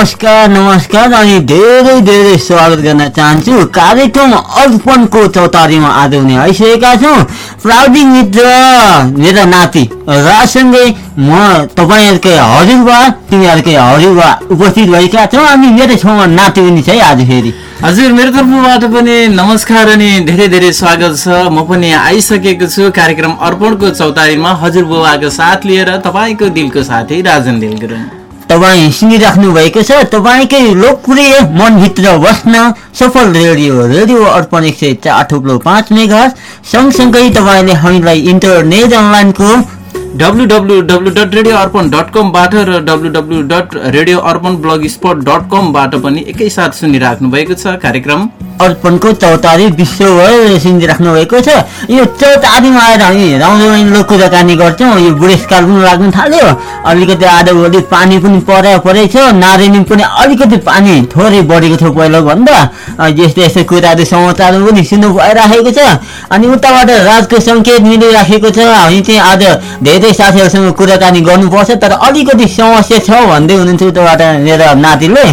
नमस्कार नमस्कार अनि धेरै धेरै स्वागत गर्न चाहन्छु। कार्यक्रम अर्पणको चौतारीमा आज हुने आइसकेका छौँ। प्राविधिक मित्र मेरा नाति रासँगै म तपाईँहरूकै हजुरबा तिमीहरूकै हजुरबा उपस्थित भएका छौँ। अनि मेरो छेउमा नाति पनि छ है आज फेरि। हजुर मेरो तर्फबाट पनि नमस्कार अनि धेरै धेरै स्वागत छ। म पनि आइसकेको छु कार्यक्रम अर्पणको चौतारीमा। हजुर बुबाको साथ लिएर तपाईँको दिलको साथी राजन दिल गुरुङ तपाईँ सुनिराख्नु भएको छ। तपाईँकै लोकप्रिय मनभित्र बस्न सफल रेडियो रेडियो अर्पण एक सय चार थुप्रो पाँच मेगा सँगसँगै तपाईँले हामीलाई इन्टरनेट अनलाइनको W W W dot radio Arpan dot कमबाट र W W dot radio Arpan blogspot dot कमबाट पनि एकैसाथ सुनिराख्नु भएको छ कार्यक्रम। अर्पणको चौतारी विश्वभर सुनिराख्नु भएको छ। यो चौतारीमा आएर हामी रमाइलो कुराकानी गर्छौँ। यो बुढेसकाल पनि लाग्नु थाल्यो। अलिकति आधोभोलि पानी पनि परे परेछ नारेनी पनि अलिकति पानी थोरै बढेको थियो पहिला भन्दा यस्तो यस्तो कुराहरू समाचारहरू पनि सुन्नु भइराखेको छ। अनि उताबाट राजको सङ्केत मिलिराखेको छ। हामी चाहिँ आज धेरै साथीहरूसँग कुराकानी गर्नुपर्छ तर अलिकति समस्या छ भन्दै हुनुहुन्थ्यो उताबाट मेरो नातिले।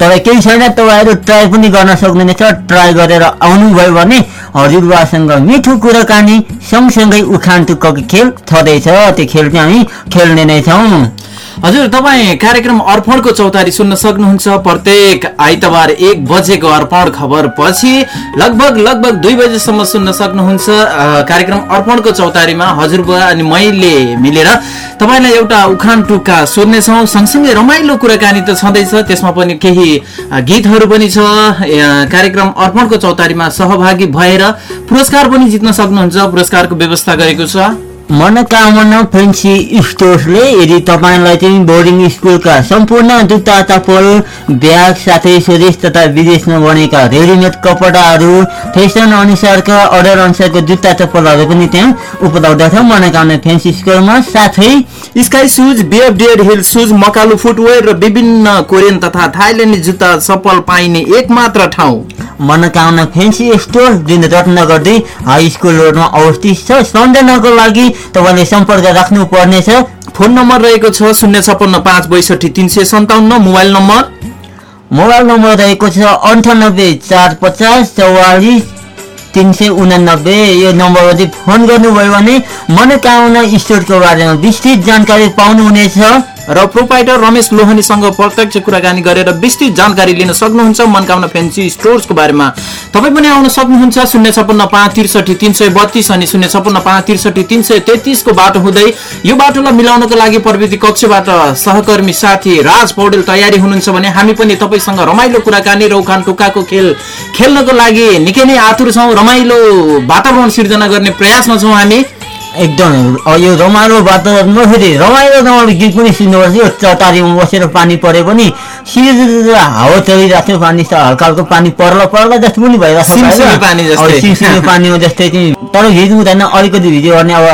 तर केही छैन तपाईँहरू ट्राई पनि गर्न सक्नुहुनेछ। ट्राई गरेर आउनुभयो भने हजुरबासँग मिठो कुराकानी सँगसँगै उखान टुक्कको खेल छँदैछ। त्यो खेल चाहिँ हामी खेल्ने नै छौँ। हजुर तपाईँ कार्यक्रम अर्पणको चौतारी सुन्न सक्नुहुन्छ। प्रत्येक आइतबार एक बजेको अर्पण खबर पछि लगभग लगभग दुई बजेसम्म सुन्न सक्नुहुन्छ। कार्यक्रम अर्पणको चौतारीमा हजुरबुवा अनि मैले मिलेर तपाईँलाई एउटा उखान टुक्का सोध्नेछौँ। सँगसँगै रमाइलो कुराकानी त छँदैछ त्यसमा पनि केही गीतहरू पनि छ। कार्यक्रम अर्पणको चौतारीमा सहभागी भएर पुरस्कार पनि जित्न सक्नुहुन्छ। पुरस्कारको व्यवस्था गरेको छ। मनोकामना फेन्सी स्टोर्सले यदि तपाईँलाई चाहिँ बोर्डिङ स्कुलका सम्पूर्ण जुत्ता चप्पल ब्याग साथै स्वदेश तथा विदेशमा बनेका रेडिमेड कपडाहरू फेसन अनुसारका अर्डर अनुसारको जुत्ता चप्पलहरू पनि त्यहाँ उपलब्ध छ। मनोकामना फेन्सी स्टोरमा साथै Sky shoes BF Deer Hill shoes Makalu footwear र विभिन्न कोरियन तथा थाइल्यान्डी जुत्ता चप्पल पाइने एक मात्र ठाउँ। मनोकामना फेन्सी स्टोर जुन रत्नगर दुई हाई स्कुल रोडमा अवस्थित छ। सम्झनाको लागि तपाईँले सम्पर्क राख्नु पर्नेछ फोन नम्बर रहेको छ शून्य छपन्न पाँच बैसठी तिन सय सन्ताउन्न। Mobile number? मोबाइल नम्बर रहेको छ अन्ठानब्बे चार पचास चौवालिस तिन सय उनानब्बे। यो नम्बरमा चाहिँ फोन गर्नुभयो भने मनोकामना स्टोरको बारेमा विस्तृत जानकारी पाउनुहुनेछ। र प्रोपाइटर रमेश लोहनीसँग प्रत्यक्ष कुराकानी गरेर विस्तृत जानकारी लिन सक्नुहुन्छ मनकामना फेन्सी स्टोर्सको बारेमा। तपाईँ पनि आउन सक्नुहुन्छ शून्य छपन्न पाँच त्रिसठी तिन सय बत्तिस अनि शून्य छपन्न पाँच त्रिसठी तिन सय तेत्तिसको बाटो हुँदै यो बाटोलाई मिलाउनको लागि प्रविधि कक्षबाट सहकर्मी साथी राज पौडेल तयारी हुनुहुन्छ भने हामी पनि तपाईँसँग रमाइलो कुराकानी र उखान टुक्काको खेल खेल्नको लागि निकै नै आतुर छौँ रमाइलो वातावरण सिर्जना गर्ने प्रयासमा छौँ हामी। एकदम यो रमाइलो वातावरणमा फेरि रमाइलो रमाइलो गीत पनि सुन्नुपर्छ। यो चटारीमा बसेर पानी परे पनि सिधै हावा चलिरहेको थियो पानी हल्का हल्का पानी पर्ला पर्ला जस्तो पनि भइरहेको छ पानीमा जस्तै। चाहिँ तर भिज्नु हुँदैन अलिकति भिज्यो भने अब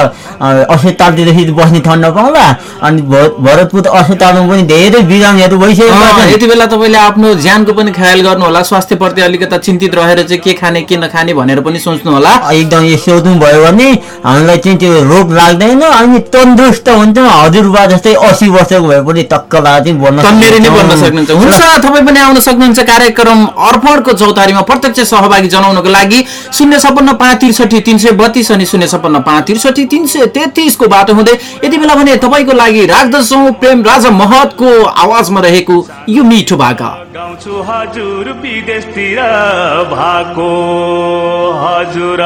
अस्पतालतिर बस्ने ठन्डा पाउँला अनि भरतपुर अस्पतालमा पनि धेरै बिरामीहरू भइसकेका छन् यति बेला तपाईँले आफ्नो ज्यानको पनि ख्याल गर्नु होला स्वास्थ्यप्रति अलिकता चिन्तित रहेर चाहिँ के खाने के नखाने भनेर पनि सोच्नु होला एकदम यो सोध्नु भयो भने हामीलाई चाहिँ त्यो रोग लाग्दैन अनि तन्दुरुस्त हुन्छ हजुरबा जस्तै असी वर्षको भए पनि टक्कला चाहिँ बन्न तन्नेरी नै बन्न सक्नुहुन्छ हुन्छ तपाईँ पनि आउन सक्नुहुन्छ। कार्यक्रम अर्पणको चौतारीमा प्रत्यक्ष सहभागी जनाउनको लागि शून्य छपन्न पाँच त्रिसठी तिन सय बत्तिस अनि शून्य छपन्न पाँच त्रिसठी तिन सय तेत्तिसको बाटो हुँदै यति बेला भने तपाईँको लागि राख्दछौँ प्रेम राजा महतको आवाजमा रहेको यो मिठो भाका। गाउँछु हजुर विदेशतिर भएको हजुर।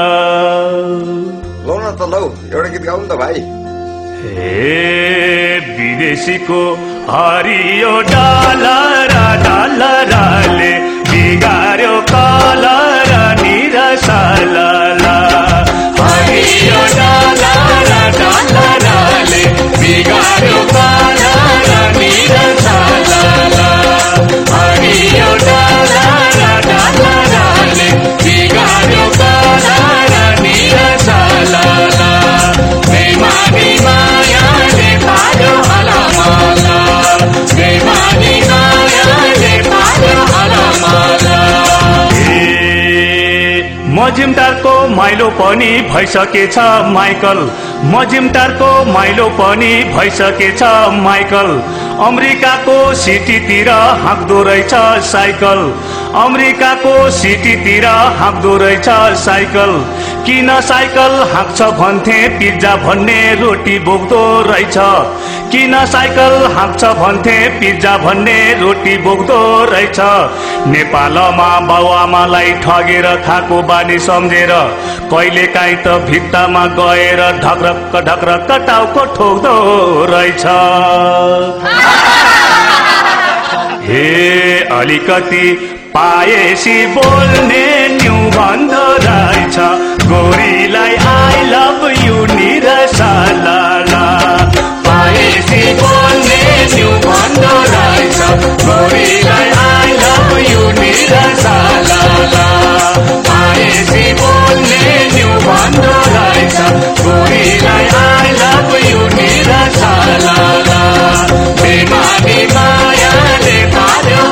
लौ न त लौ एउटा गीत गाउँ न त भाइ। হে বিদেশি কো হারিও ডালারা ডালারা লে বিগারো কালারা নিরাশালা হারিও ডালারা ডালারা লে বিগারো কালারা मजिमदारको माइलो पनि भइसकेछ माइकल। मजिमदारको माइलो पनि भइसकेछ माइकल। अमेरिकाको सिटीतिर हाँक्दो रहेछ साइकल। अमेरिकाको सिटीतिर हाँक्दो रहेछ साइकल। किन साइकल हाँक्छ भन्थे पिज्जा भन्ने रोटी बोक्दो रहेछ। किन साइकल हाँक्छ भन्थे? पिज्जा भन्ने रोटी बोक्दो रहेछ। नेपालमा बाउआमालाई ठगेर खाएको बानी सम्झेर कहिले काहीँ त भित्तामा गएर ढक्रक्क ढक्रक्क टाउको ठोक्दो रहेछ। हे अलिकति पाएसी बोल्ने न्यु भन्दो रहेछ। गोरीलाई लभ यु पाएसी बोल्ने भन्दो लभ यु बेमानी मायाले पार्यो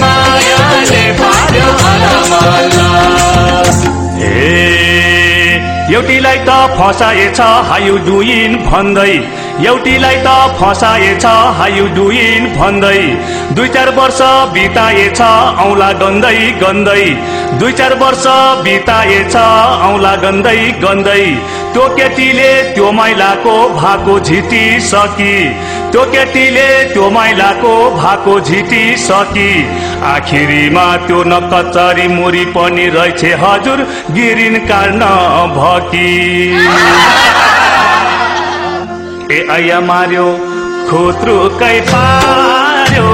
मायाले पार्यो एउटीलाई त फसाएछ हायु डुइन भन्दै। एउटीलाई त फसाएछ हायु डुइन भन्दै। दुई चार वर्ष बिताएछ औला गन्दै गन्दै। दुई चार वर्ष बिताएछ औला गन्दै गन्दै। त्यो केटीले त्यो मैलाको भाको झिटी सकी। त्यो केटीले त्यो मैलाको भाको झिटी सकी। आखिरीमा त्यो नकचरी मुरी पनि रहेछ हजुर। गिरिन काट्न भकी। ए आया मार्यो खोत्रुकै पार्यो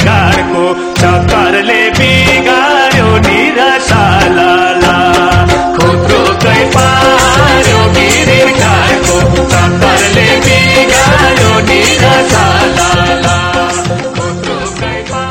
कारको चक्करले बिगार्यो निरसाला खोत्रुकै पार्यो कारको चक्करले बिगार्यो निरसाला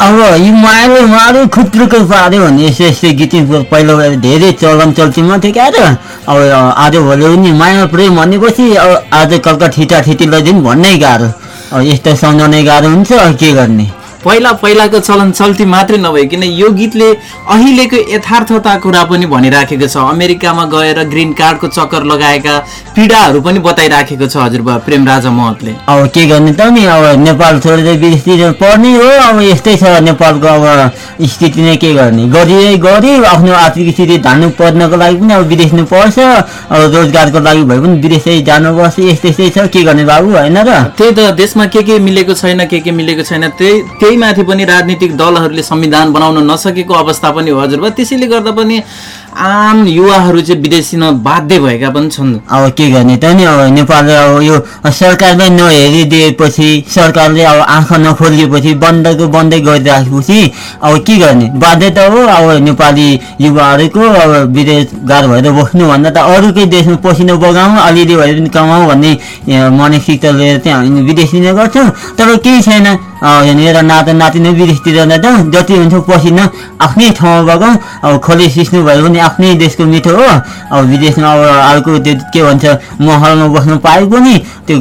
अब यी मायाले मारे खुत्रुकै पार्यो भन्ने यस्तो यस्तो गीत पहिलो धेरै चलन चल्तीमा थियो क्या अब आज भोलि पनि माया प्रेम भनेपछि अब आज कलका ठिटा ठिटी लैदिनु भन्नै गाह्रो। अब यस्तो सम्झाउनै गाह्रो हुन्छ के गर्ने? पहिला पहिलाको चलन चल्ती मात्रै नभइकन यो गीतले अहिलेको यथार्थता कुरा पनि भनिराखेको छ। अमेरिकामा गएर ग्रिन कार्डको चक्कर लगाएका पीडाहरू पनि बताइराखेको छ हजुरबा प्रेम राजा महतले। अब के गर्ने त नि? अब नेपाल छोडेर विदेशतिर पर्ने हो। अब यस्तै छ नेपालको अब स्थिति नै के गर्ने? गरिए गरी आफ्नो आर्थिक स्थिति धान्नु पर्नको लागि पनि अब विदेश नै पर्छ। अब रोजगारको लागि भए पनि विदेशै जानुपर्छ। यस्तै यस्तै छ। के गर्ने बाबु? होइन र? त्यही त देशमा के के मिलेको छैन के के मिलेको छैन त्यही त्यही माथि पनि राजनीतिक दलहरूले संविधान बनाउन नसकेको अवस्था पनि हो हजुरबा त्यसैले गर्दा पनि आम युवाहरू चाहिँ विदेशी बाध्य भएका पनि छन्। अब के गर्ने त नि अब नेपालले अब यो सरकारमै नहेरिदिएपछि सरकारले अब आँखा नखोलिएपछि बन्दको बन्दै गरिराखेपछि अब के गर्ने? बाध्य त हो अब नेपाली युवाहरूको अब विदेश गाह्रो भएर बस्नुभन्दा त अरूकै देशमा पसिना बगाउँ अलिअलि भए पनि कमाउँ भन्ने मानसिकता लिएर चाहिँ हामी विदेश लिने गर्छौँ। तर केही छैन। यहाँनिर नाता नातिनी विदेशतिर जाँदा जति हुन्छ पसिना आफ्नै ठाउँमा बगाउँ अब खोले सिस्नु भयो भने आफ्नै देशको मिठो हो। अब विदेशमा अब अर्को त्यो के भन्छ महलमा बस्नु पाए पनि त्यो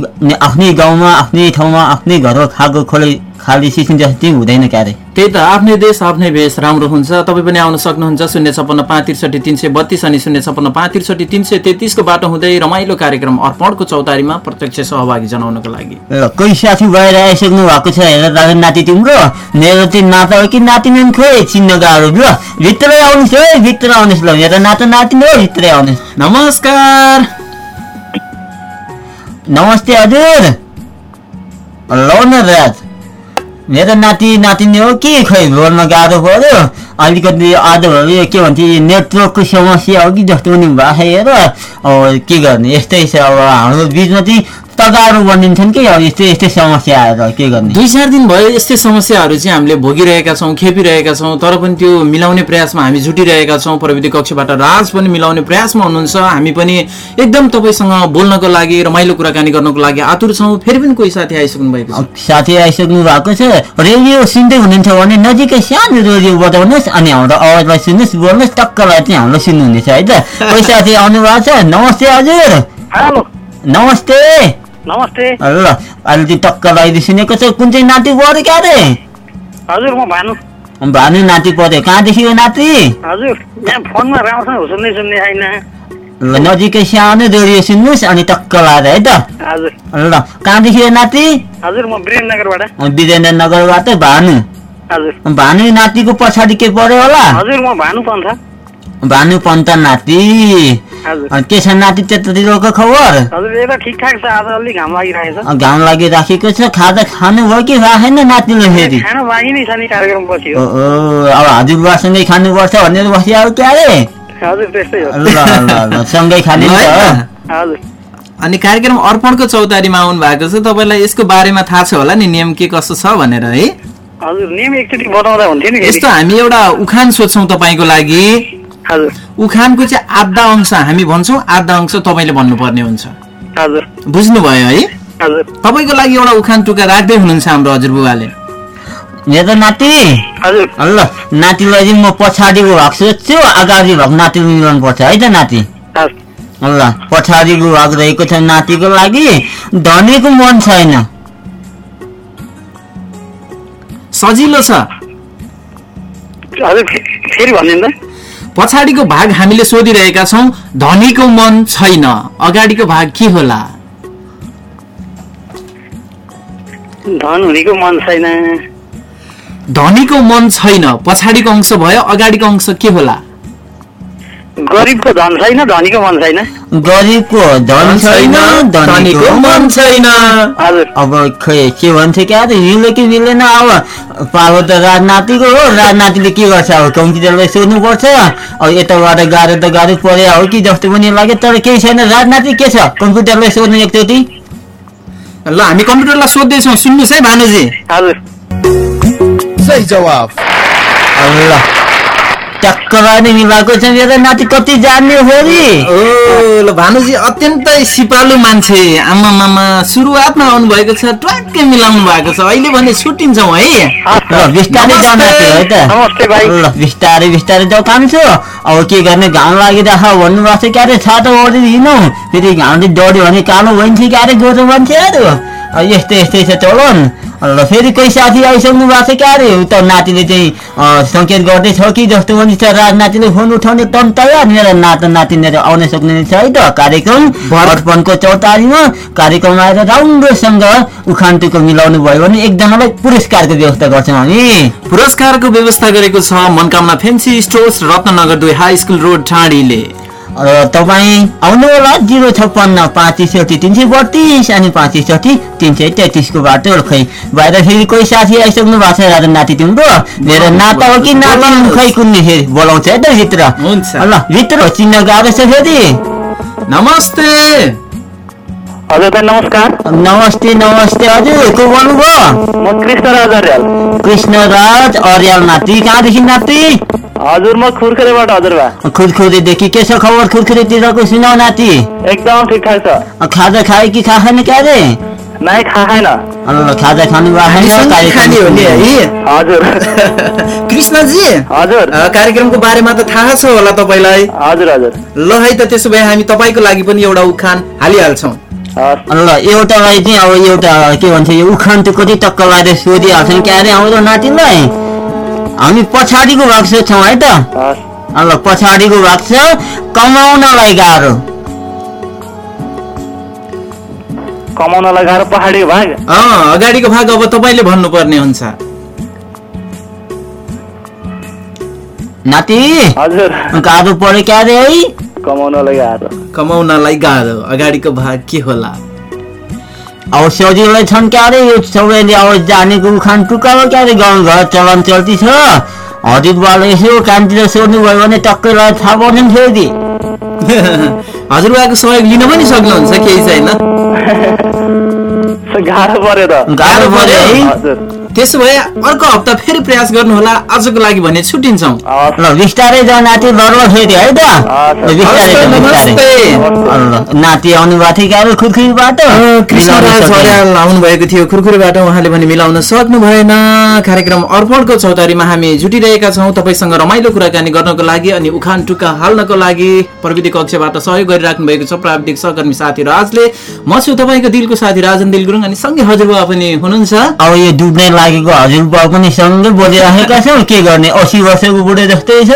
आफ्नै गाउँमा आफ्नै ठाउँमा आफ्नै घरमा खाएको खोले खाली सिस्नु जस्तै हुँदैन क्यारे। त्यही त आफ्नै देश आफ्नै भेष राम्रो हुन्छ तपाईँ पनि आउन सक्नुहुन्छ शून्य छपन्न पाँच त्रिसठी तिन सय बत्तिस अनि शून्य छपन्न पाँच त्रिसठी तिन सय तेत्तिसको बाटो हुँदै रमाइलो कार्यक्रम अर्पणको चौतारीमा प्रत्यक्ष सहभागी जनाउनको लागि। कोही साथी भएर आइसक्नु भएको छ हेर दादा नाति तिम्रो? मेरो चाहिँ नाता हो कि नातिनी खोइ? चिन्न गाह्रो ल भित्रै आउनुहोस् है भित्र आउनुहोस् ल। मेरो नाता नातिनी हो भित्रै आउनुहोस्। नमस्कार। नमस्ते हजुर। ल न राज। मेरो नाति नातिनी हो कि खै बोल्न गाह्रो पऱ्यो? अलिकति आजभरि के भन्छ नेटवर्कको समस्या हो कि जस्तो पनि भएको हेर। अब के गर्ने यस्तै छ अब हाम्रो बिचमा चाहिँ तगारो बनिन्छन् कि? अब यस्तै यस्तै समस्या आएर के गर्ने? दुई चार दिन भयो यस्तै समस्याहरू चाहिँ हामीले भोगिरहेका छौँ खेपिरहेका छौँ तर पनि त्यो मिलाउने प्रयासमा हामी जुटिरहेका छौँ। प्रविधि कक्षबाट राज पनि मिलाउने प्रयासमा हुनुहुन्छ। हामी पनि एकदम तपाईँसँग बोल्नको लागि रमाइलो कुराकानी गर्नको लागि आतुर छौँ। फेरि पनि कोही साथी आइसक्नु भएको छ। साथी आइसक्नु भएको छ। रेडियो सुन्दै हुनुहुन्छ भने नजिकै सानो रेडियो बजाउनुहोस् अनि हाम्रो आवाजलाई सुन्नुहोस् बोल्नुहोस्। टक्कलाई चाहिँ हाम्रो सुन्नुहुनेछ है त? कोही साथी आउनु भएको छ? नमस्ते हजुर। हेलो। नमस्ते। नमस्ते ल अहिले चाहिँ टक्क लगाइदिए सुनेको छ कुन चाहिँ नाति पऱ्यो क्या रे हजुर म भानु भानु नाति पऱ्यो कहाँदेखि हो नाति हजुर यहाँ फोनमा राम्रोसँग सुन्दै सुन्ने छैन ल नजिकै सानो रेडियो सुन्नुहोस् अनि टक्क लाएर है त हजुर ल कहाँदेखि हो नाति हजुर म वीरेन्द्रनगरबाट विजेन्द्र नगरबाट भानु हजुर भानु नातिको पछाडि के पर्यो होला हजुर म भानु पन्थ भानु पन्त नाति अनि के छ नाति त्यतातिरको खबर ठिकठाक छ आज अलिक घाम लागिरहेको छ। घाम लागिराखेको छ खाजा खानुभयो कि राखेन नातिले फेरि? खाना अब हजुरबासँगै खानुपर्छ भनेर बसिआयो क्यारे? सँगै खाने अनि कार्यक्रम अर्पणको चौतारीमा आउनु भएको छ तपाईँलाई यसको बारेमा थाहा छ होला नि नियम के कस्तो छ भनेर है? हजुर नियम एकचोटि बताउँदा हुन्थ्यो नि यस्तो हामी एउटा उखान सोध्छौँ तपाईँको लागि। हजुर। उखानको चाहिँ आधा अंश हामी भन्छौँ आधा अंश तपाईँले भन्नुपर्ने हुन्छ। हजुर। बुझ्नुभयो है? हजुर। तपाईँको लागि एउटा उखान टुका राख्दै हुनुहुन्छ हाम्रो हजुरबुवाले मेरो नाति। हजुर। ल नातिलाई चाहिँ म पछाडिको भाग सोध्छु अगाडि भाग नातिले मिलाउनु पर्छ है त नाति? हजुर। ल पछाडिको भाग रहेको छ नातिको लागि धनीको मन छैन। सजिलो छ। पछाडिको भाग हामीले सोधिरहेका छौँ धनीको मन छैन। अगाडिको भाग के होला? धन हुनेको मन छैन। धनीको मन छैन। पछाडिको अंश भयो अगाडिको अंश के होला? गरिबको धन छैन धनीको मन छैन? गरिबको धन छैन धनीको मन छैन। अब खै के भन्छ क्या मिल्यो कि मिलेन अब पालो त राजनातिको हो। राजनातिले के गर्छ? अब कम्प्युटरलाई सोध्नुपर्छ अब यताबाट गाह्रो त गाह्रो परे हो कि जस्तो पनि लाग्यो। तर केही छैन। राजनाति के छ? कम्प्युटरलाई सोध्नु एकचोटि ल हामी कम्प्युटरलाई सोध्दैछौँ। सुन्नुहोस् है भानुजी। हजुर। सही जवाब ल। टक्कर नै मिलाएको छ मेरो नाति कति जान्ने फेरि ओ ल भानुजी अत्यन्तै सिपालु मान्छे। आमा मामा सुरुवातमा आउनु भएको छ ट्वाक्कै मिलाउनु भएको छ। अहिले भने छुट्टिन्छौँ है? ल बिस्तारै नाति है त। नमस्ते भाइ। ल बिस्तारै बिस्तारै जाऊ कान्छु अब के गर्ने घाम लागिरहेको भन्नुभएको छ क्यारे छाता हिँडौँ फेरि घामले डढ्यो भने कालो भइन्छ क्यारे गोरो मान्छेहरू अब यस्तै यस्तै छ चलन ल फेरि कोही साथी आइसक्नु भएको छ क्यारे त नातिले चाहिँ सङ्केत गर्दैछ कि जस्तो पनि छ राजनातिले फोन उठाउने टन तयार मेरो नाता नातिनीहरू आउन सक्ने छ है त कार्यक्रम अर्पणको चौतारीमा कार्यक्रम आएर राम्रोसँग उखानटुको मिलाउनु भयो भने एकजनालाई पुरस्कारको व्यवस्था गर्छौँ हामी पुरस्कारको व्यवस्था गरेको छ मनकामना फेन्सी स्टोर्स रत्नगर दुई हाई स्कुल रोड ठाडीले र तपाईँ आउनु होला जिरो छप्पन्न पाँच त्रिसठी तिन सय बत्तिस अनि पाँच त्रिसठी तिन सय तेत्तिसको बाटो खै बाहिर फेरि कोही साथी आइसक्नु भएको छ राजा नाति तिम्रो? मेरो नाता हो कि नाति? खै कुन्ने फेरि बोलाउँछ है त भित्र? हुन्छ। ल भित्र चिन्न गाह्रो छ फेरि। नमस्ते। हजुर दाइ नमस्कार। नमस्ते नमस्ते हजुर को बोल्नुभयो? म कृष्ण राज अर्याल। कृष्णराज अर्याल नाति कहाँदेखि नाति? हजुर म खुर्खुरेबाट हजुर बा खुरखुरीदेखि के छ खबर खुरखुरीतिरको सुनाउ नाति? एकदम ठिकठाक छ। खाजा खायो कि खा खाने क्या रे नाइ खा खाएन खाजा खानु भएको नि हजुर। कृष्णजी हजुर। कार्यक्रमको बारेमा त थाहा छ होला तपाईँलाई? हजुर हजुर। ल है त त्यसो भए हामी तपाईँको लागि पनि एउटा उखान हालिहाल्छौँ। ल एउटालाई चाहिँ अब एउटा के भन्छ यो उखान त कति टक्क लगाएर सोधिहाल्छौँ क्यारे आउँदो नातिलाई हामी पछाडिको भाग सोध्छौँ है त। ल पछाडिको भाग छ कमाउनलाई गाह्रो। कमाउनलाई गाह्रो पहाडी भाग? अँ अगाडिको भाग अब तपाईँले भन्नुपर्ने हुन्छ। नाति हजुर। गाह्रो पऱ्यो क्यारे है? कमाउनलाई गाह्रो। कमाउनलाई गाह्रो। अगाडिको भाग के होला? अब सजिलै छन् क्यारे? यो सबैले अब जानेको उखान टुक्का क्यारे? गाउँघर चलन चल्ती छ हजुरबाले यसो कामतिर सोध्नु भयो भने टक्कै थाहा पाउँदैन फेरि हजुरबाको सहयोग लिन पनि सक्नुहुन्छ केही छैन। गाह्रो पर्यो त। गाह्रो पऱ्यो है। हजुर। त्यसो भए अर्को हप्ता फेरि प्रयास गर्नुहोला आजको लागि भने छुट्टिन्छौँ। बिस्तारै जाऊ नाति लड्लो फेरि है त? नाति आउनु भएको थियो क्यारे खुर्खुरीबाट आउनु भएको थियो खुरखुरीबाट उहाँले पनि मिलाउन सक्नु भएन। कार्यक्रम अर्पणको चौतारीमा हामी जुटिरहेका छौँ। तपाईँसँग रमाइलो कुराकानी गर्नको लागि अनि उखान टुक्का हाल्नको लागि प्रविधि कक्षबाट सहयोग गरिराख्नु भएको छ प्राविधिक सहकर्मी साथी राजले। म छु तपाईँको दिलको साथी राजन दिल गुरुङ अनि सँगै हजुरबा पनि हुनुहुन्छ। अब यो डुब्ने लागेको हजुरबा पनि सँगै बोलिराखेका छौँ। के गर्ने? असी वर्षको बुढो जस्तै छ।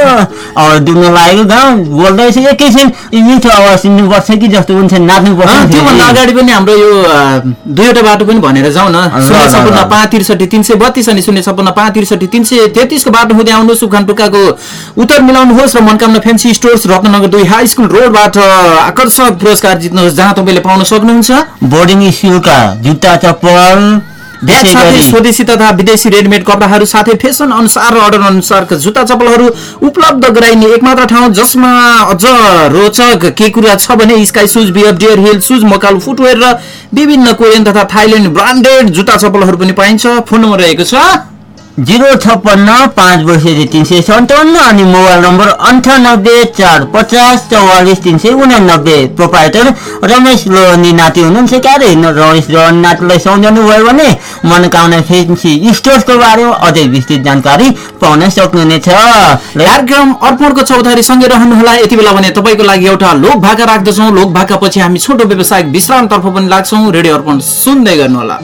डुब्न लागेको गाउँ बोल्दैछ। एकैछिन मिठो आवाज सुन्नुपर्छ कि जस्तो हुन्छ। नाच्नुपर्छ त्योभन्दा। अगाडि पनि हाम्रो यो दुईवटा बाटो पनि भनेर जाउँ न। शून्य ल। पाँच त्रिसठी तिन सय बत्तिस अनि शून्य छपन्न पाँच त्रिसठी तिन सय तेत्तिसको बाटो हुँदै आउनुहोस्। उखान टुक्काको उत्तर मिलाउनुहोस् र मनकामना फेन्सी स्टोर्स रत्नगर दुई हाई स्कुल रोडबाट आकर्षक पुरस्कार जित्नुहोस् जहाँ तपाईँले पाउन सक्नुहुन्छ। बोर्डिङ स्कुलका जुत्ता चप्पल ब्याग साथै स्वदेशी तथा विदेशी रेडिमेड कपडाहरू साथै फेसन अनुसार र अर्डर अनुसारका जुत्ता चप्पलहरू उपलब्ध गराइने एकमात्र ठाउँ जसमा अझ रोचक के कुरा छ भने Sky shoes BF Deer Hill shoes Makalu footwear र विभिन्न कोरियन तथा थाइल्यान्ड ब्रान्डेड जुत्ता चप्पलहरू पनि पाइन्छ। फोन नम्बर रहेको छ। जिरो छप्पन्न पाँच बैसठी तिन सय सन्ताउन्न अनि मोबाइल नम्बर अन्ठानब्बे चार पचास चौवालिस तिन सय उनानब्बे। प्रोपाइटर रमेश लोहनी नाति हुनुहुन्छ क्यारे? रमेश लोहनी नातिलाई सम्झाउनु भयो भने मनोकामना फेन्सी स्टोर्सको बारेमा अझै विस्तृत जानकारी पाउन सक्नुहुनेछ। कार्यक्रम अर्पणको चौधारी सँगै रहनुहोला। यति बेला भने तपाईँको लागि एउटा लोक भाका राख्दछौँ। लोक भाका पछि हामी छोटो व्यावसायिक विश्रामतर्फ पनि लाग्छौँ। रेडियो अर्पण सुन्दै गर्नुहोला।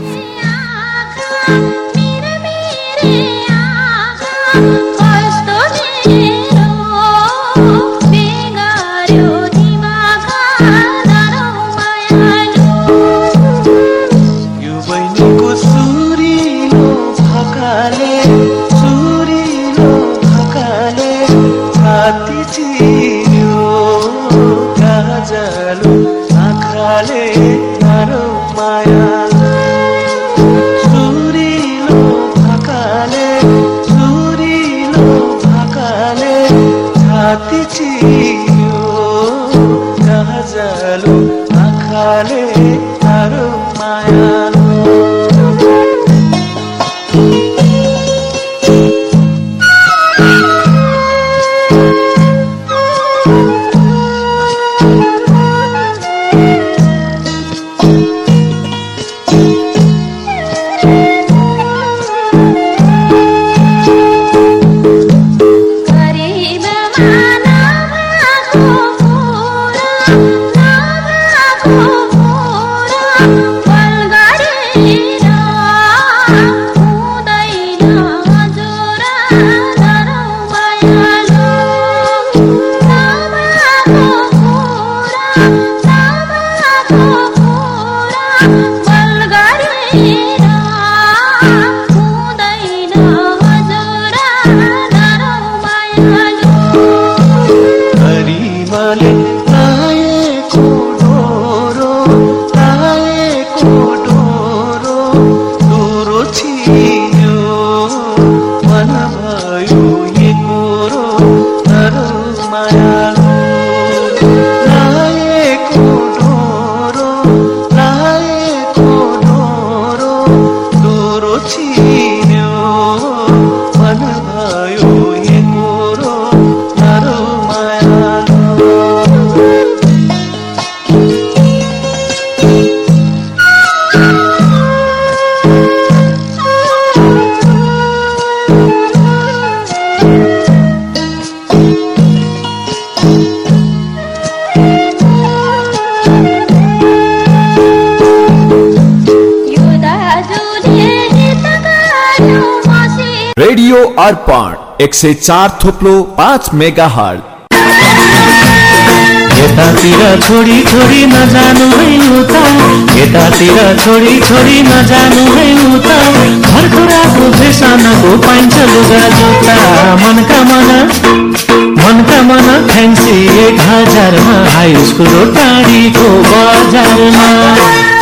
एक सय चार थोप्लो पाँच मेगा हल यतातिर छोडी छोडी नजानु है उता। यतातिर छोडी छोडी नजानु है उता। भर्खराको फेसनको पाइन्छ लुगा जुत्ता। मनका मन मनका मन फ्यान्सी एक हजारमा। हाई स्कुल टाढीको बजारमा।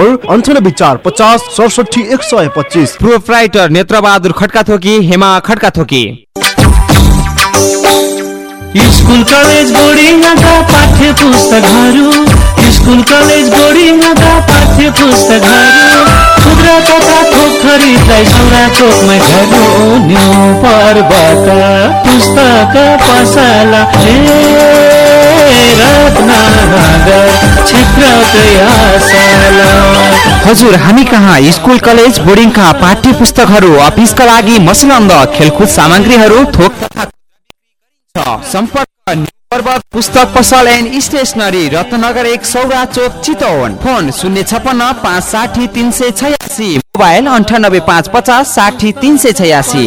अन्ठानब्बे चार पचास सडसठी एक सय पच्चिस। Proprietor Netrabahadur Khadka Thoki Hema Khadka Thoki. School college बोर्डिङका पाठ्य पुस्तकहरू स्कुल कलेज बोर्डिङका पाठ्य पुस्तकहरू खुद्रा तथा थोक खरिदलाई सौरा चोकमा झर्नु न्यु पर्वत पुस्तक पसला रत्नगर क्षेत्रकै आशाला हजुर हामी कहाँ? स्कुल कलेज बोर्डिङका पाठ्य पुस्तकहरू अफिसका लागि मसिनन्द खेलकुद सामग्रीहरू थोक। तथा। सम्पर्क पर्वत पुस्तक पसल एन्ड स्टेसनरी रत्नगर एक सौरा चोक चितवन। फोन शून्य छपन्न पाँच साठी तिन सय छयासी। मोबाइल अन्ठानब्बे पाँच पचास साठी तिन सय छयासी।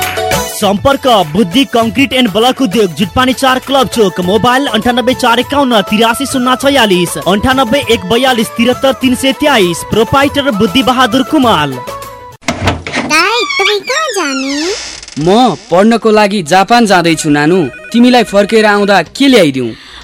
सम्पर्क बुद्धि कङ्क्रिट एन्ड ब्लक उद्योग जुटपानी चार क्लब चोक मोबाइल अन्ठानब्बे चार एकाउन्न तिरासी शून्य छयालिस अन्ठानब्बे एक बयालिस तिहत्तर तिन सय तेइस प्रोपाइटर बुद्धि बहादुर कुमाल म पढ्नको लागि जापान जाँदैछु नानु। तिमीलाई फर्केर आउँदा के ल्याइदिउँ?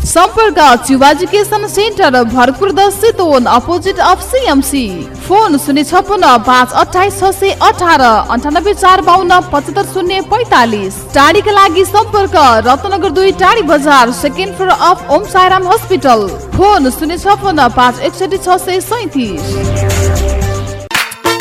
सम्पर्क एजुकेसन सेन्टर भरतपुर दस अपोजिट अफ सिएमसी फोन शून्य छपन्न पाँच अठाइस छ सय अठार अन्ठानब्बे चार बाहन्न पचहत्तर शून्य पैँतालिस टाढीका लागि सम्पर्क रत्नगर दुई टाढी बजार second floor of Om Sairam hospital phone शून्य छपन्न पाँच एकसठी छ सय सैतिस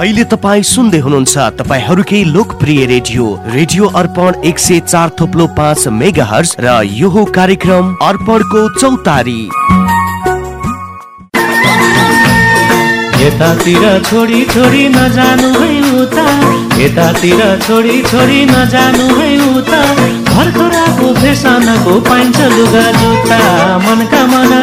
अहिले तपाईँ सुन्दै हुनुहुन्छ तपाईँहरूकै लोकप्रिय रेडियो रेडियो अर्पण एक सय चार थोप्लो पाँच मेगा हर्स र यो कार्यक्रम अर्पणको चौतारी। यतातिर छोडी छोडी नजानु है उता यतातिर छोडी छोडी नजानु है उता भर्खराको फेसनको पाइन्छ लुगा जुत्ता मनका मना।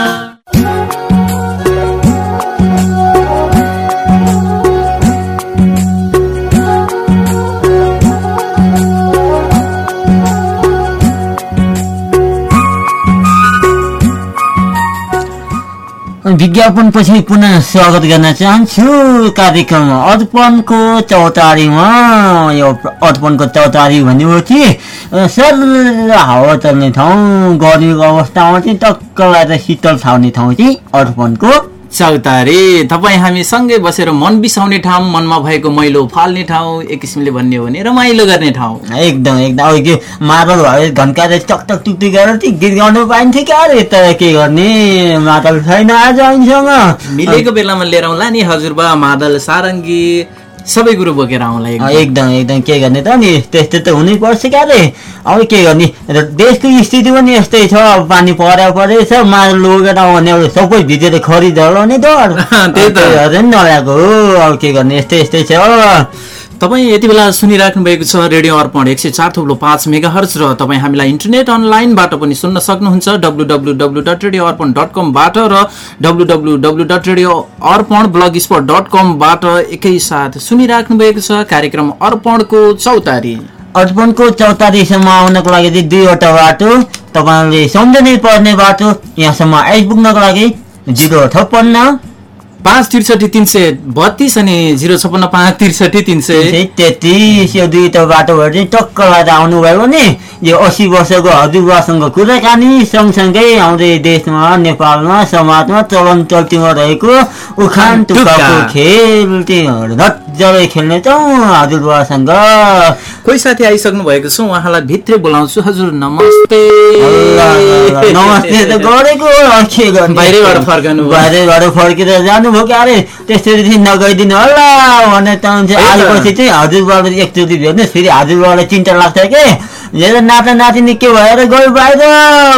विज्ञापन पछि पुनः स्वागत गर्न चाहन्छु कार्यक्रम अर्पणको चौतारीमा यो अर्पणको चौतारी भनेको कि सर हावा चल्ने ठाउँ गर्मीको अवस्थामा चाहिँ टक्क लगाएर शीतल छाउने ठाउँ चाहिँ अर्पणको। चौतारी तपाईँ हामी सँगै बसेर मन बिसाउने ठाउँ मनमा भएको मैलो फाल्ने ठाउँ एक किसिमले भन्ने हो भने रमाइलो गर्ने ठाउँ। एकदम एकदम। के मादल भयो घन्काएर टक टक टुक टुक गरेर गीत गाउनु पाइन्थ्यो क्या? अरे तर के गर्ने? मादल छैन आज हामीसँग मिलेको बेलामा लिएर आउँला नि हजुरबा मादल सारङ्गी। सबै कुरो बोकेर आउँला एकदम। एकदम के गर्ने त? नि त्यस्तो त हुनै पर्छ क्या रे। अब के गर्ने? र देशको स्थिति पनि यस्तै छ। अब पानी पर्या परेछ माल लगेर आउने सबै भिजेर खरिद नि डर त्यही त। नल्याएको हो। अब के गर्ने? यस्तै यस्तै छ। तपाईँ यति बेला सुनिराख्नु भएको छ रेडियो अर्पण एक सय चार थुप्रो पाँच मेगा हर्च र तपाईँ हामीलाई इन्टरनेट अनलाइनबाट पनि सुन्न सक्नुहुन्छ W W W dot radio Arpan dot कमबाट र W W W dot radio Arpan blogspot dot कमबाट एकैसाथ सुनिराख्नु भएको छ कार्यक्रम अर्पणको चौतारी। अर्पणको चौतारीसम्म आउनको लागि दुईवटा बाटो तपाईँले सम्झनै पर्ने बाटो यहाँसम्म आइपुग्नको लागि जिरो छप्पन्न पाँच त्रिसठी तिन सय बत्तिस अनि जिरो छपन्न पाँच त्रिसठी तिन सय तेत्तिस यो दुईवटा बाटोबाट चाहिँ टक्क लगाएर आउनुभयो भने यो अस्सी वर्षको हजुरबासँग कुराकानी सँगसँगै आउँदै देशमा नेपालमा समाजमा चलन चल्तीमा रहेको उखान टुक्काको। खेल त्यो रज्जले खेल्ने त हजुरबासँग। कोही साथी आइसक्नु भएको छ? उहाँलाई भित्रै बोलाउँछु। हजुर नमस्ते। नमस्ते त गरेको हो, के गर्ने? बाहिरैबाट फर्कनु। बाहिरैबाट फर्केर जानुभयो क्या अरे त्यसरी चाहिँ नगइदिनु होला। भने त हुन्छ त्यही त। आएपछि चाहिँ हजुरबाट एकचोटि भेट्नु फेरि हजुरबाट चिन्ता लाग्छ के? मेरो नाता नातिनी के भएर गयो बाहिर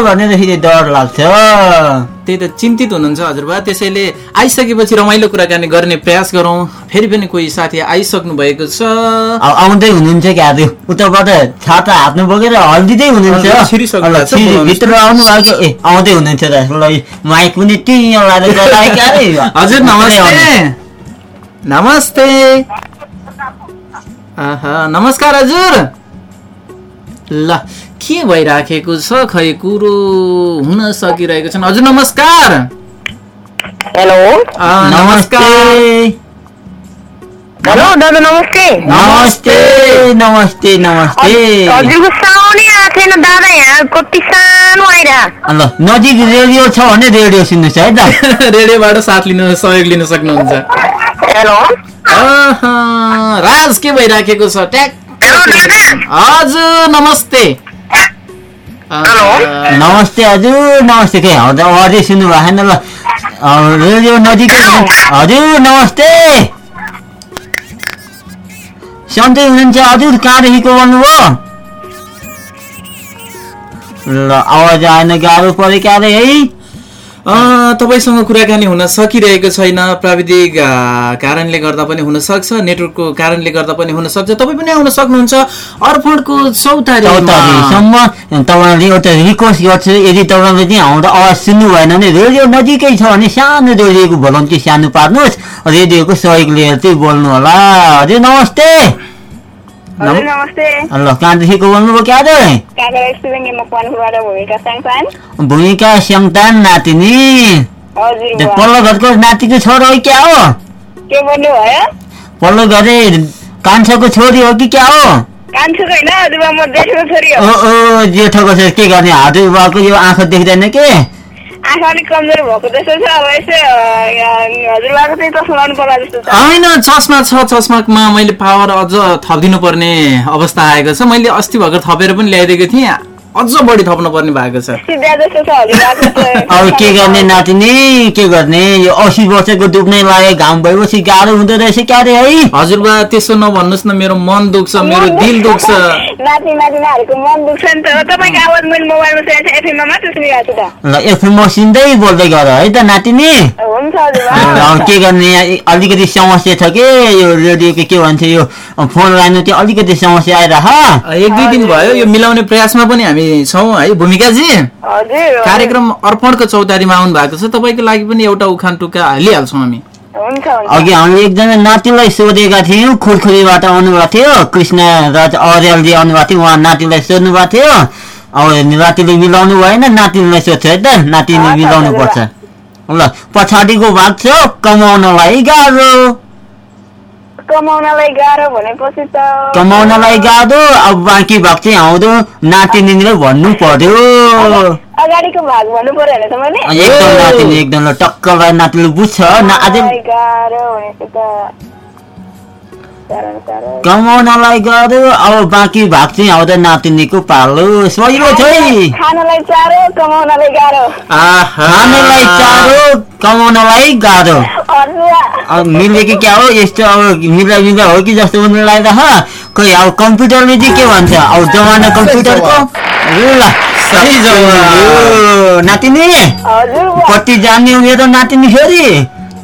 भनेर फेरि डर लाग्छ त्यही त चिन्तित हुनुहुन्छ हजुरबा त्यसैले आइसकेपछि रमाइलो कुराकानी गर्ने प्रयास गरौँ फेरि पनि कोही साथी आइसक्नु भएको छ आउँदै हुनुहुन्छ क्या आज उताबाट छाता हात्नु बोकेर हल्दिँदै हुनुहुन्छ भित्र आउनु भएको ए आउँदै हुनुहुन्छ त माइक पनि टिङ हजुर नमस्ते नमस्ते नमस्कार हजुर ल के भइराखेको छ? खै कुरो हुन सकिरहेको छैन। हजुर नमस्कार। हेलो। नमस्कार। हेलो दादा नमस्ते। नमस्ते नमस्ते नमस्ते। हजुरको साउनै आएको छैन दादा यहाँ कति सानो आइरह ल नजिक रेडियो छ भने रेडियो सुन्नुहोस् है त रेडियोबाट साथ लिनु सहयोग लिन सक्नुहुन्छ। हेलो। राज के भइराखेको छ? ट्याक हजुर नमस्ते। नमस्ते हजुर। नमस्ते के? हजुर अझै सुन्नु भएको छैन ल रेडियो नजिकै हजुर नमस्ते। सन्चै हुनुहुन्छ। हजुर कहाँदेखिको बोल्नुभयो? ल आवाज आएन गाह्रो पऱ्यो है? तपाईँसँग कुराकानी हुन सकिरहेको छैन। प्राविधिक कारणले गर्दा पनि हुन सक्छ नेटवर्कको कारणले गर्दा पनि हुन सक्छ। तपाईँ पनि आउन सक्नुहुन्छ अर्पणको चौतारीसम्म तपाईँले एउटा रिक्वेस्ट गर्छु। यदि तपाईँले चाहिँ हाम्रो आवाज सुन्नु भएन भने रेडियो नजिकै छ भने सानो रेडियोको भोलुम चाहिँ सानो पार्नुहोस्। रेडियोको सहयोग लिएर चाहिँ बोल्नु होला हजुर नमस्ते। नमस्ते ल कहाँदेखिको बोल्नुभयो क्या भूमिका स्याङतान नातिनी। पल्लो घरको नातिको छोरो हो क्या हो पल्लो घरे कान्छोको छोरी हो कि क्या हो जेठको छोरी के गर्ने हजुरबाको यो आँखा देख्दैन के आँखा अलिक कमजोर भएको जस्तो छ अब यसो हजुरबाको चाहिँ चस्मा लाउनु पर्ला जस्तो छ होइन चस्मा छ चस्मामा मैले पावर अझ थपिदिनु पर्ने अवस्था आएको छ। मैले अस्ति भर्खर थपेर पनि ल्याइदिएको थिएँ। अझ बढी थप्नु पर्ने भएको छ। अब के गर्ने नातिनी के गर्ने? यो असी वर्षको डुब्नै लाग्यो घाम भएपछि गाह्रो हुँदो रहेछ क्या रे है? हजुरबा त्यसो नभन्नुहोस् न मेरो मन दुख्छ मेरो दिल दुख्छ। ल एफएम मसिन्दै बोल्दै गर है त नातिनी हुन्छ हजुरबा। अब के गर्ने? अलिकति समस्या छ के? यो रेडियोको के भन्छ यो फोन लाइनमा त्यो अलिकति समस्या आइरह। एक दुई दिन भयो यो मिलाउने प्रयासमा पनि हामी छौँ है भूमिकाजी। हजुर कार्यक्रम अर्पणको चौतारीमा आउनु भएको छ तपाईँको लागि पनि एउटा उखान टुक्का हालिहाल्छौँ हामी। हुन्छ हुन्छ। अघि हामीले एकजना नातिलाई सोधेका थियौँ खुरखुरीबाट आउनुभएको थियो कृष्ण राज अर्यालजी आउनुभएको थियो उहाँ नातिलाई सोध्नु भएको थियो। अब नातिले मिलाउनु भएन नातिनीलाई सोध्छ है त नातिनी मिलाउनु पर्छ। ल पछाडिको भाग छ कमाउनलाई गाह्रो। कमाउनलाई गाह्रो भनेपछि त कमाउनलाई गाह्रो अब बाँकी भाग चाहिँ आउँदो नातिनीले भन्नु पर्यो अगाडिको भाग भन्नु पर्यो भने त मैले एकदम नातिनी एकदम ल टक्कलाई नातिले बुझ्छ न अझै कमाउनलाई गाह्रो भनेपछि त कमाउनलाई गाह्रो अब बाँकी भाग चाहिँ आउँदा नातिनीको पालो सहिलो खानलाई चारो कमाउनलाई गाह्रो। खानलाई चारो कमाउनलाई गाह्रो। हजुर अब मिले कि क्या हो? यस्तो अब मिला मिला हो कि जस्तो उनीहरू लाग्दा खोइ अब कम्प्युटरले चाहिँ के भन्छ? अब जमाना कम्प्युटरको? ल नातिनी? हजुर। कति जान्ने हो मेरो नातिनी फेरि।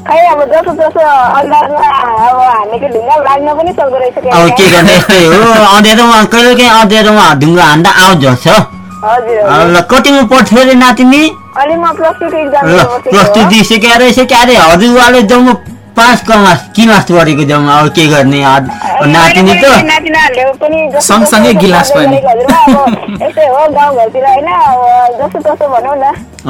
खै अब जसो जसो अन्दाजमा अब हामीको ढुङ्गा लाग्न पनि सक्दो रहेछ अब के गर्ने यस्तै हो अँध्यारोमा कहिले काहीँ अँध्यारोमा ढुङ्गा हान्दा आउँछ ल कतिमा पढ्छ अरे नातिनी? प्लस टू दिइसक्यो रहेछ क्या अरे हजुरबाले जम्मा पाँच कमास किमास पढेको जम्मा अब के गर्ने नातिनी त सँगसँगै गिलास पनि।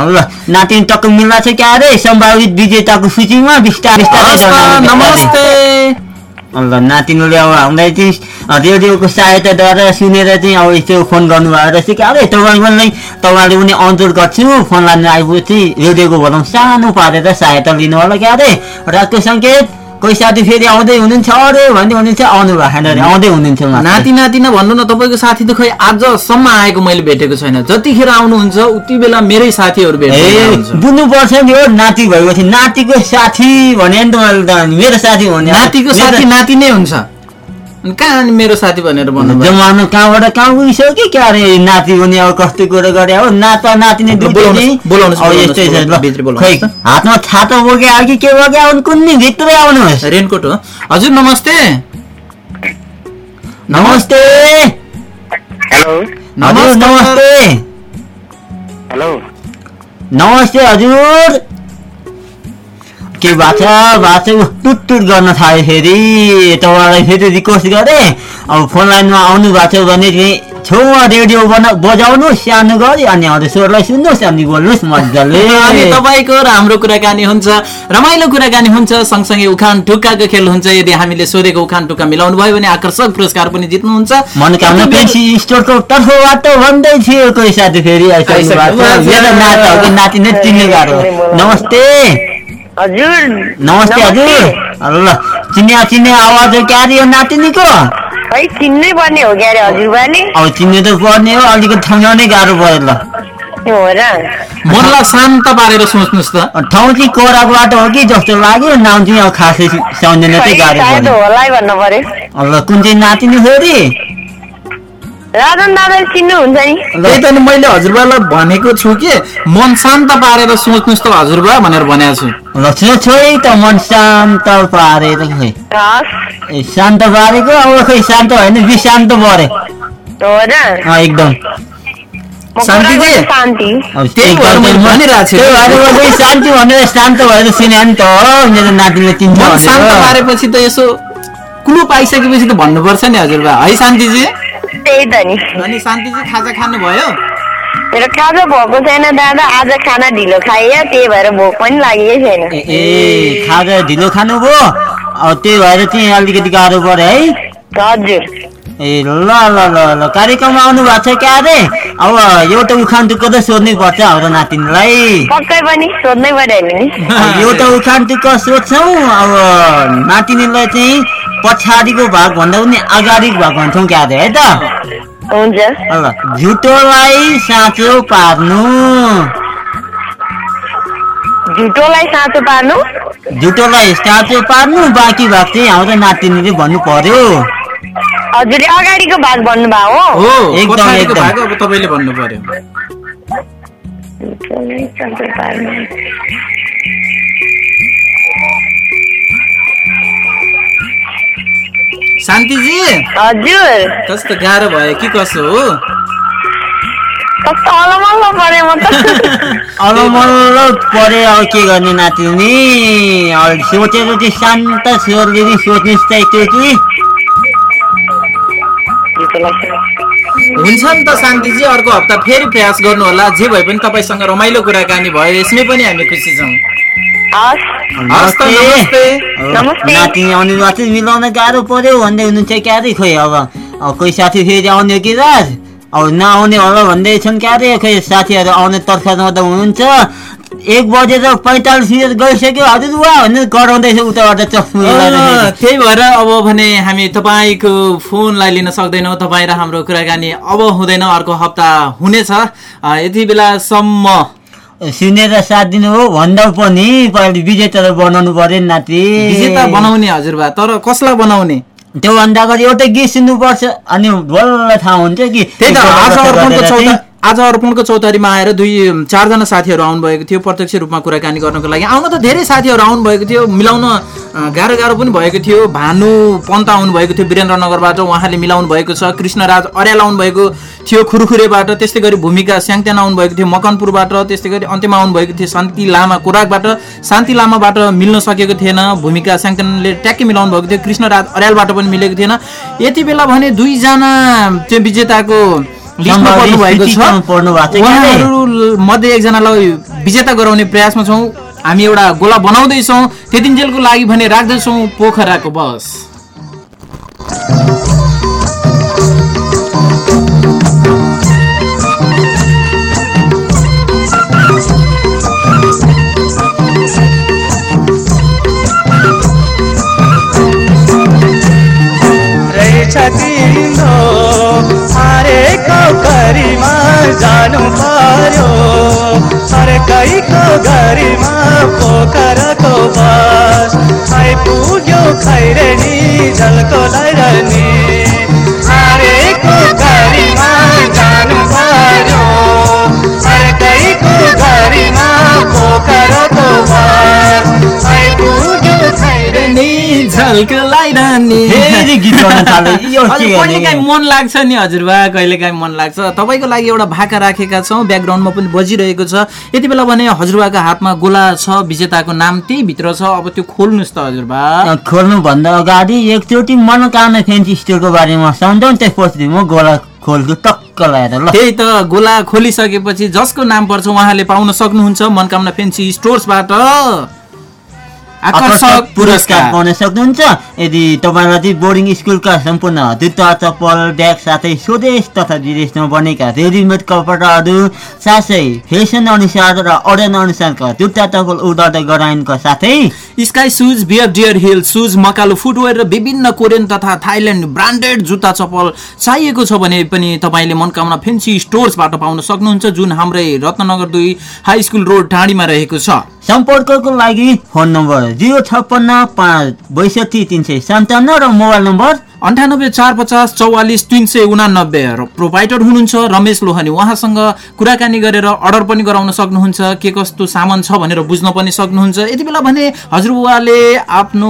ल नातिनी टक्क मिल्ला छ क्या अरे सम्भावित विजेताको सूचीमा बिस्तारै बिस्तारै। नमस्ते ल नातिनीले अब हामीलाई चाहिँ रेडियोको सहायताद्वारा सुनेर चाहिँ अब यस्तो फोन गर्नुभयो रहेछ क्या अरे तपाईँलाई तपाईँले पनि अनुरोध गर्छु। फोन लानु आएपछि रेडियोको भनौँ सानो पारेर सहायता लिनु होला क्या अरे? रातको सङ्केत कोही साथी फेरि आउँदै हुनुहुन्छ अरे भन्दै हुनुहुन्छ आउनु भएको आउँदै चाहिँ। नाति नातिना भन्नु न तपाईँको साथी त खै आजसम्म आएको मैले भेटेको छैन। जतिखेर आउनुहुन्छ उति बेला मेरै साथीहरू ए भेट्नु बुझ्नुपर्छ नि हो नाति भएपछि नातिको साथी भने नि त मेरो साथी भने नातिको साथी नाति नै हुन्छ। अनि कहाँ अनि मेरो साथी भनेर भन्नु जमाना कहाँबाट कहाँ पुगिसक्यो कि? क्या अरे नाति पनि अब कस्तो कुरो गरे? हो नाता नातिनी यस्तै छ खै त। हातमा छाता बोके आयो कि के बोके आउनु कुन्नी भित्रै आउनुहोस्। रेनकोट हो। हजुर नमस्ते। नमस्ते। हेलो। हजुर नमस्ते। हेलो। नमस्ते हजुर। के भएको छ? भएको छ। टुट टुट गर्न थाल्यो फेरि। तपाईँलाई फेरि रिक्वेस्ट गरेँ। अब फोन लाइनमा आउनु भएको छ भने चाहिँ छेउमा रेडियो बना बजाउनु सानो गरी। अनि अरू स्वरलाई सुन्नुहोस् अनि बोल्नुहोस् मजाले। अनि तपाईँको र हाम्रो कुराकानी हुन्छ रमाइलो कुराकानी हुन्छ सँगसँगै उखान टुक्काको खेल हुन्छ। यदि हामीले सोधेको उखान टुक्का मिलाउनु भयो भने आकर्षक पुरस्कार पनि जित्नुहुन्छ। मनोकामना पेन्सी स्टोरको तर्फबाट भन्दै थियो कोही साथी फेरि नाता नै चिन्ने गाह्रो नमस्ते। हजुर। नमस्ते हजुर। ल चिन्ने चिन्ने आवाज हो क्या अरे यो नातिनीको है चिन्नै पर्ने हो क्या अरे हजुरबाले अब चिन्ने त पर्ने हो अलिकति ठम्याउनै गाह्रो पऱ्यो ल। मनलाई शान्त पारेर सोच्नुहोस् त। ठाउँ चाहिँ कोराकबाट हो कि जस्तो लाग्यो नाम चाहिँ अब खासै सम्झिन चाहिँ गाह्रो होला कुन चाहिँ नातिनी फेरि राजन दादाले चिन्नुहुन्छ नि? त्यही त नि मैले हजुरबालाई भनेको छु कि मन शान्त पारेर सोच्नुहोस् त हजुरबा भनेर भनेको छु। ल त मन शान्त पारेर खै। हस्। ए शान्त पारेको? अब खै शान्त होइन विशान्त परे। एकदम। म शान्ति भनेर शान्त भएर सुने नि त हो मेरो नातिले शान्त। पारेपछि त यसो क्लु पाइसकेपछि त भन्नुपर्छ नि हजुरबा। है शान्तिजी? त्यही त नि अनि शान्तिजी खाजा खानुभयो मेरो खाजा भएको छैन दादा आज खाना ढिलो खाइयो त्यही भएर भोक पनि लागेकै छैन ए खाजा ढिलो खानुभयो त्यही भएर चाहिँ अलिकति गाह्रो पऱ्यो है हजुर ए ल ल ल ल कार्यक्रममा आउनु भएको छ क्या अरे? अब एउटा उखान टुक्को त सोध्नै पर्छ हाम्रो नातिनीलाई। पक्कै पनि सोध्नै पर्यो नि। एउटा उखान टुक्को सोध्छौँ। अब नातिनीलाई चाहिँ पछाडिको भाग भन्दा पनि अगाडिको भाग भन्छौँ क्या अरे है त? हुन्छ। ल झुटोलाई साँचो पार्नु। झुटोलाई साँचो पार्नु? झुटोलाई साँचो पार्नु। बाँकी भाग चाहिँ हाम्रो नातिनीले भन्नु पर्यो। हजुरले अगाडिको भाग भन्नुभयो हो? हो एकदम, पछाडिको एकदम। भाग अब तपाईँले भन्नु पर्यो। शान्तिजी? हजुर। कस्तो गाह्रो भयो कि कसो हो? कस्तो अलमल्ल परे म त। अलमल्ल परे अब के गर्ने नातिनी? सोचेर चाहिँ शान्त स्वरले सोच्नुहोस् त एकचोटि। हुन्छ नि त शान्तिजी अर्को हप्ता फेरि प्रयास गर्नु होला जे भए पनि तपाईँसँग रमाइलो कुराकानी भयो यसमै पनि हामी खुसी छौँ। हस्। त, नमस्ते। नमस्ते। नातिनी आउने चाहिँ मिलाउन गाह्रो पर्यो भन्दै हुनुहुन्छ क्या अरे खोइ अब? कोही साथी फेरि आउने हो कि राज? अब नआउने होला भन्दैछन् क्या अरे खोइ? साथीहरू आउने तर्खरमा त हुनुहुन्छ। एक बजेर पैँतालिस मिनट गइसक्यो हजुर वा भनेर कराउँदैछ उताबाट चस्मो त्यही भएर अब भने हामी तपाईँको फोनलाई लिन सक्दैनौँ तपाईँ र हाम्रो कुराकानी अब हुँदैन अर्को हप्ता हुनेछ। यति बेलासम्म। सुनेर साथ दिनु हो भन्दा पनि पहिले विजेता बनाउनु पर्यो नि नाति। विजेता बनाउने हजुरबा तर कसलाई बनाउने? त्योभन्दा अगाडि एउटै गीत सुन्नुपर्छ अनि बल्ल थाहा हुन्छ कि त्यही त आज अर्पणको चौतारीमा आएर दुई चारजना साथीहरू आउनुभएको थियो। प्रत्यक्ष रूपमा कुराकानी गर्नको लागि आउन त धेरै साथीहरू आउनुभएको थियो मिलाउन गाह्रो गाह्रो पनि भएको थियो। भानु पन्त आउनुभएको थियो वीरेन्द्रनगरबाट उहाँले मिलाउनु भएको छ। कृष्णराज अर्याल आउनुभएको थियो खुरुखुरेबाट त्यस्तै गरी भूमिका स्याङतेन आउनुभएको थियो मकनपुरबाट त्यस्तै गरी अन्त्यमा आउनुभएको थियो शान्ति लामा कोराकबाट शान्ति लामाबाट मिल्न सकेको थिएन। भूमिका स्याङतेनले ट्याक्कै मिलाउनु भएको थियो। कृष्णराज अर्यालबाट पनि मिलेको थिएन। यति बेला भने दुईजना त्यो विजेताको मध्ये एकजनालाई विजेता गराउने प्रयासमा छौँ। हामी एउटा गोला बनाउँदैछौँ। त्यतिन्जेलको लागि भने राख्दैछौँ। पोखराको बस। रहेछ तिम्रो हारेको घरीमा जानु पर्यो। अर्कैको घरीमा पोखरको बस। आइपुग्यो खैरेनी झल्को लैरनी कहिलेकाहीँ मन लाग्छ नि हजुरबा कहिलेकाहीँ मन लाग्छ। तपाईँको लागि एउटा भाका राखेका छौँ। ब्याकग्राउन्डमा पनि बजिरहेको छ। यति बेला भने हजुरबाको हातमा गोला छ विजेताको नाम त्यही भित्र छ। अब त्यो खोल्नुहोस् त हजुरबा। खोल्नुभन्दा अगाडि एकचोटि मनोकामना फेन्सी स्टोरको बारेमा। सम्झाउँ त्यसपछि म गोला खोल्छु टक्क लगाएर ल। त्यही त गोला खोलिसकेपछि जसको नाम पर्छ उहाँले पाउन सक्नुहुन्छ। मनकामना फेन्सी स्टोर्सबाट। आकर्षक पुरस्कार। पाउन सक्नुहुन्छ। यदि तपाईँलाई चाहिँ बोर्डिङ स्कुलका सम्पूर्ण जुत्ता चप्पल ब्याग साथै स्वदेश तथा विदेशमा बनेका रेडिमेड कपडाहरू साथै फेसन अनुसार र अर्डर अनुसारका जुत्ता चप्पल उडाउँदै गराइनुको साथै Sky shoes BF Deer Hill shoes Makalu footwear र विभिन्न कोरियन तथा थाइल्यान्ड ब्रान्डेड जुत्ता चप्पल चाहिएको छ भने पनि तपाईँले मनकामना फेन्सी स्टोर्सबाट पाउन सक्नुहुन्छ जुन हाम्रै रत्नगर दुई हाई स्कुल रोड टाढीमा रहेको छ। सम्पर्कको लागि फोन नम्बर जिरो छप्पन्न पाँच बैसठी तिन सय सन्ताउन्न र मोबाइल नम्बर अन्ठानब्बे चार पचास चौवालिस तिन सय उनानब्बे प्रोभाइडर हुनुहुन्छ रमेश लोहानी। उहाँसँग कुराकानी गरेर अर्डर पनि गराउन सक्नुहुन्छ। के कस्तो सामान छ भनेर बुझ्न पनि सक्नुहुन्छ। यति बेला भने हजुरबुवाले आफ्नो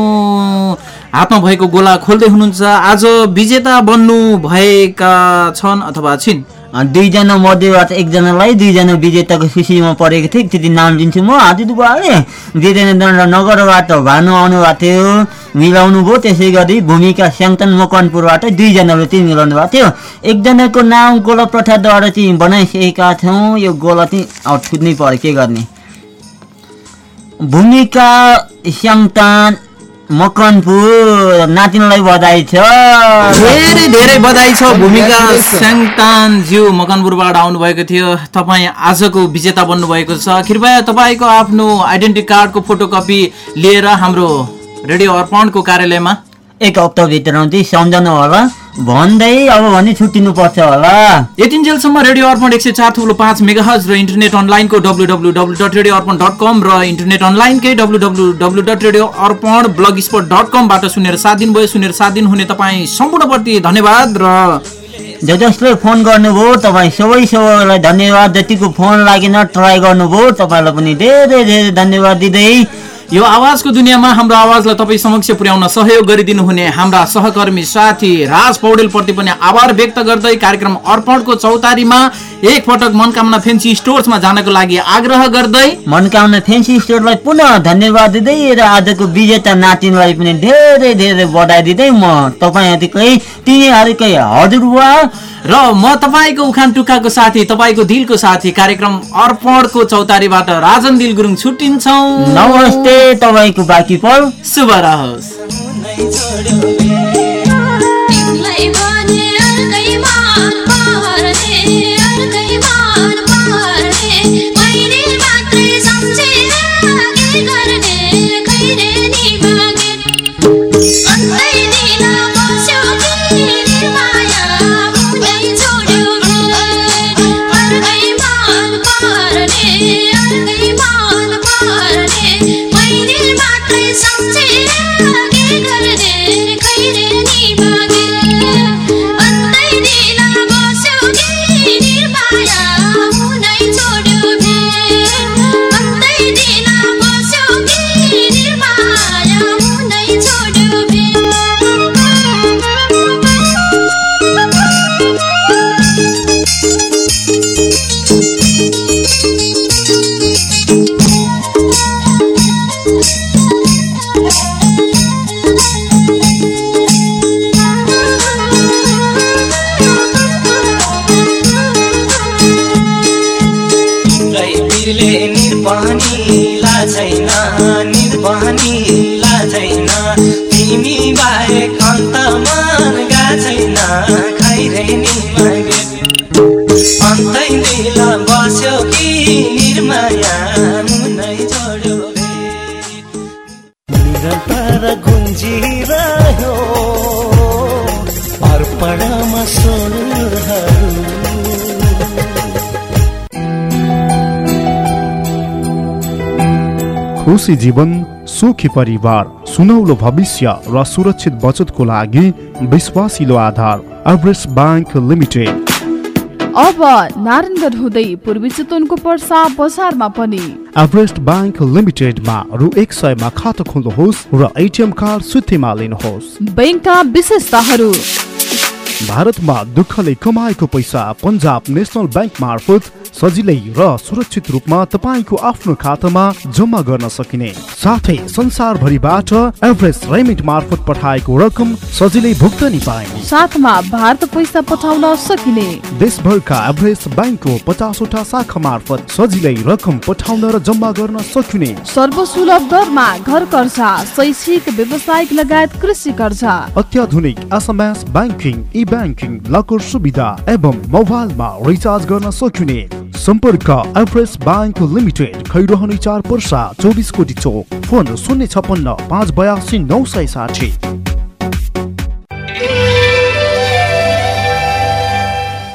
हातमा भएको गोला खोल्दै हुनुहुन्छ। आज विजेता बन्नु भएका छन् अथवा छिन्। दुईजना मध्येबाट एकजनालाई दुईजना विजेताको सूचीमा परेको थियो त्यति नाम लिन्छु म हाजिर बुवाले वीरेन्द्र नगरबाट भानु आउनु भएको थियो मिलाउनु भयो त्यसै गरी भूमिका स्याङतन मकनपुरबाट दुईजनाले चाहिँ मिलाउनु भएको थियो। एकजनाको नाम गोला प्रथाद्वारा चाहिँ बनाइसकेका छौँ यो गोला चाहिँ अब छुट्नै पऱ्यो के गर्ने? भूमिका स्याङतान मकनपुर नातिनलाई बधाई छ। धेरै धेरै बधाई छ भूमिका स्याङतानज्यू मकनपुरबाट आउनुभएको थियो। तपाईँ आजको विजेता बन्नुभएको छ। कृपया तपाईँको आफ्नो आइडेन्टिटी कार्डको फोटोकपी लिएर हाम्रो रेडियो अर्पणको कार्यालयमा। एक हप्ताभित्र आउँदै सम्झनु होला। भन्दै अब भने छुट्टिनु पर्छ होला। यतिन्जेलसम्म रेडियो अर्पण एक सय चार थुप्रो पाँच मेगा र इन्टरनेट अनलाइनको W W W dot radio Arpan dot com र internet अनलाइनकै W W W dot radio Arpan blogspot dot कमबाट सुनेर सात दिन भयो। सुनेर सात दिन हुने तपाईँ सम्पूर्णप्रति धन्यवाद र ज जसले फोन गर्नुभयो तपाईँ सबै सबैलाई धन्यवाद। जतिको फोन लागेन ट्राई गर्नुभयो तपाईँलाई पनि धेरै धेरै धन्यवाद दिँदै यो आवाजको दुनियाँमा हाम्रो आवाजलाई तपाईँ समक्ष पुर्याउन सहयोग गरिदिनु हुने हाम्रा सहकर्मी साथी राज पौडेलप्रति पनि आभार व्यक्त गर्दै कार्यक्रम अर्पणको चौतारीमा एक पटक मनकामना फेन्सी स्टोर्समा जानको लागि आग्रह गर्दै मनकामना फेन्सी स्टोरलाई पुनः धन्यवाद दिँदै र आजको विजेता नातिनलाई पनि धेरै धेरै बधाई दिँदै म तपाईँहरूकै तिनीहरूकै हजुरबुवा र म तपाईँको उखान टुक्काको साथी तपाईँको दिलको साथी कार्यक्रम अर्पणको चौतारीबाट राजन दिल गुरुङ छुट्टिन्छौँ। नमस्ते। तपाईँको बाँकी पल शुभ रहोस्। गुन्जिरह्यो अर्पणमा स्वरहरू खुसी जीवन सुखी परिवार सुनौलो भविष्य र सुरक्षित बचतको लागि विश्वासिलो आधार एभरेस्ट ब्याङ्क लिमिटेड अब नारायणगढ हुँदै पूर्वी चितवनको पर्सा बजारमा पनि। एभरेस्ट ब्याङ्क लिमिटेडमा रु एक सयमा खाता खोल्नुहोस् र एटिएम कार्ड सुत्तीमा लिनुहोस्। बैङ्कका विशेषताहरू। भारतमा दुःखले कमाएको पैसा पन्जाब नेसनल ब्याङ्क मार्फत सजिलै र सुरक्षित रूपमा तपाईँको आफ्नो खातामा जम्मा गर्न सकिने। साथै संसारभरिबाट एभरेस्ट रेमिट मार्फत पठाएको रकम सजिलै भुक्तानी पाइने। साथमा भारत पैसा पठाउन सकिने। देशभरका एभरेस्ट ब्याङ्कको पचासवटा शाखा मार्फत सजिलै रकम पठाउन र जम्मा गर्न सकिने। सर्वसुलभ दरमा घर कर्जा शैक्षिक व्यावसायिक लगायत कृषि कर्जा। अत्याधुनिक SMS banking e banking locker सुविधा एवं मोबाइलमा रिचार्ज गर्न सकिने। सम्पर्क एभरेस्ट ब्याङ्क लिमिटेड खैरहने चार पर्सा चौबिस कोटी चोक। फोन शून्य छपन्न पाँच बयासी नौ सय साठी।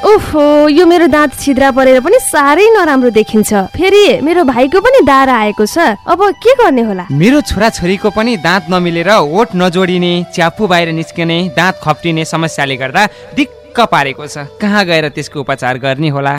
ओहो यो मेरो दाँत छिद्रा परेर पनि साह्रै नराम्रो देखिन्छ। फेरि मेरो भाइको पनि दारा आएको छ। अब के गर्ने होला? मेरो छोराछोरीको पनि दाँत नमिलेर ओठ नजोडिने च्यापु बाहिर निस्किने दाँत खप्टिने समस्याले गर्दा दिक्क पारेको छ। कहाँ गएर त्यसको उपचार गर्ने होला?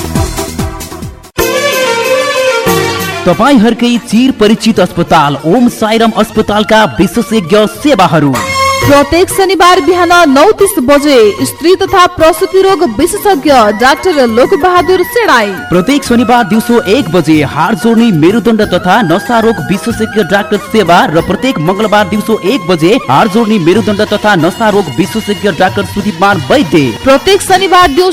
तपाईँहरूकै चिर परिचित अस्पताल ओम साईराम अस्पतालका विशेषज्ञ सेवाहरू। प्रत्येक शनिबार बिहान नौ तिस बजे स्त्री तथा प्रसुति रोग विशेषज्ञ डाक्टर लोक बहादुर सेडाई प्रत्येक शनिबार दिउँसो एक बजे हार जोड्ने मेरुदण्ड तथा नसा रोग विशेषज्ञ डाक्टर सेवा र प्रत्येक मंगलबार दिउँसो एक बजे हार जोड्ने मेरुदण्ड तथा नसा रोग विशेषज्ञ डाक्टर सुदीपमान वैद्य। प्रत्येक शनिबार दिउँसो